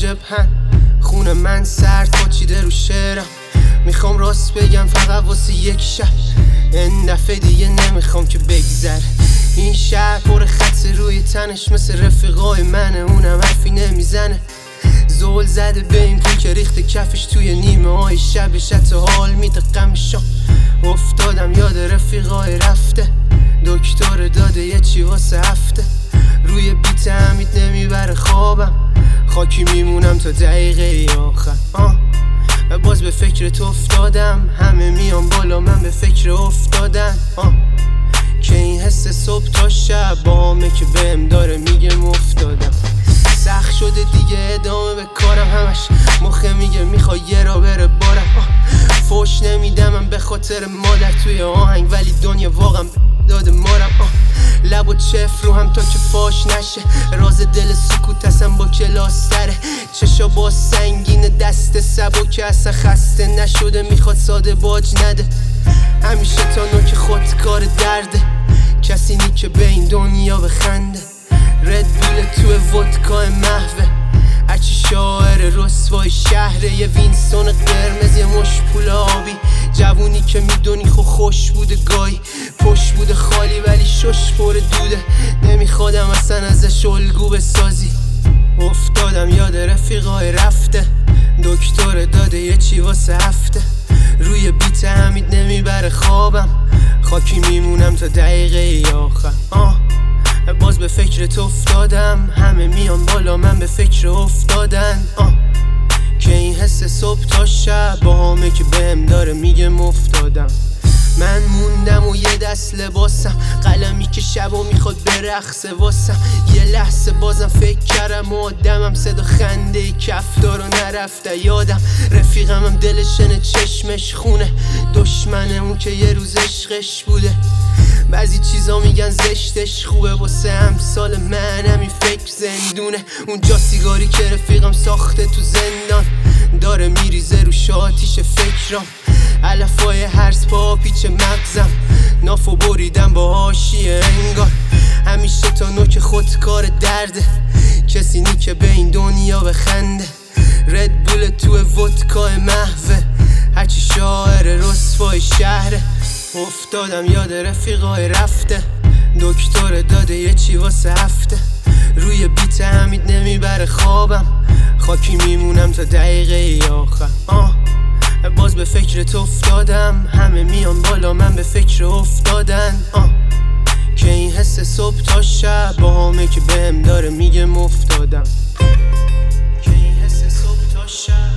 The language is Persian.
جبهن خون من سر پاچیده رو شعرم. می‌خوام راست بگم فقط واسه یک شب. این دفعه دیگه نمی‌خوام که بگذره. این شهر پر خط روی تنش مثل رفیقای منه اونم حرفی نمی‌زنه. زول زده به این پول که ریخت کفش توی نیمه های شبش حتی حال میده قمشان افتادم یاد رفیقای رفته. دکتر داده یه چی واسه هفته. خاکی میمونم تا دقیقه آخر آه. و باز به فکر تو افتادم همه میان بالا من به فکر افتادن آه. که این حس صبح تا شب بامه که بهم داره میگه افتادم سخت شده دیگه ادامه به کارم همش مخه میگه می‌خوای یه را بره بارم. فوش نمیدم من به خاطر مادر توی آهنگ ولی دنیا واقعا داده مارم. آه. لب و چف رو هم تا که فاش نشه. راز دل سکوت هستم با کلاس سره. چشا با سنگین دست سبک اصلا خسته نشده می‌خواد ساده باج نده. همیشه تا نوک خود کار درده. کسی نی که به این دنیا بخنده. رد بول تو ودکای محوه. هرچی شاعر رسوای شهره یه وینستون قرمز یه مش پول آبی. جوونی که می‌دونی خو خوش بوده گای پشت بوده خالی ولی شش پر دوده. نمیخوادم اصلا ازش الگو بسازی. افتادم یاد رفیقای رفته. دکتر داده یه چی واسه هفته. روی بیت حمید نمی‌بره خوابم. خاکی میمونم تا دقیقه آخر. آه. فکر تو افتادم. همه میان بالا من به فکر افتادن. آه. که این حس صبح تا شب با همه که بهم داره میگه مفتادم. من موندم و یه دست لباسم. قلمی که شب و می‌خواد برقصه واسم. یه لحظه بازم فکر کردم و آدمم صدا خنده کفتار و نرفته. یادم رفیقم هم دلشنه چشمش خونه. دشمنه اون که یه روز عشقش بوده. بعضی چیزا میگن زشتش خوبه. واسه امثال من همین فکر زندونه. اونجا سیگاری که رفیقم ساخته تو زندان. داره میریزه رو شاتیش فکرام. علفای هرس پا پیچ مغزم. نافو بریدم با هاشیه انگار. همیشه تا نوک خود کار درده. کسی نی که به این دنیا بخنده. رد بول تو ودکای محوه. هرچی شاعر رسوای شهره. افتادم یاد رفیقای رفته. دکتر داده یه چی واسه هفته. روی بیت حمید نمی‌بره خوابم. خاکی میمونم تا دقیقه آخر. آه. باز به فکر تو افتادم. همه میان بالا من به فکر افتادن. آه. که این حس صبح تا شب با همه که بهم داره میگه مفتادم. که این حس صبح تا شب.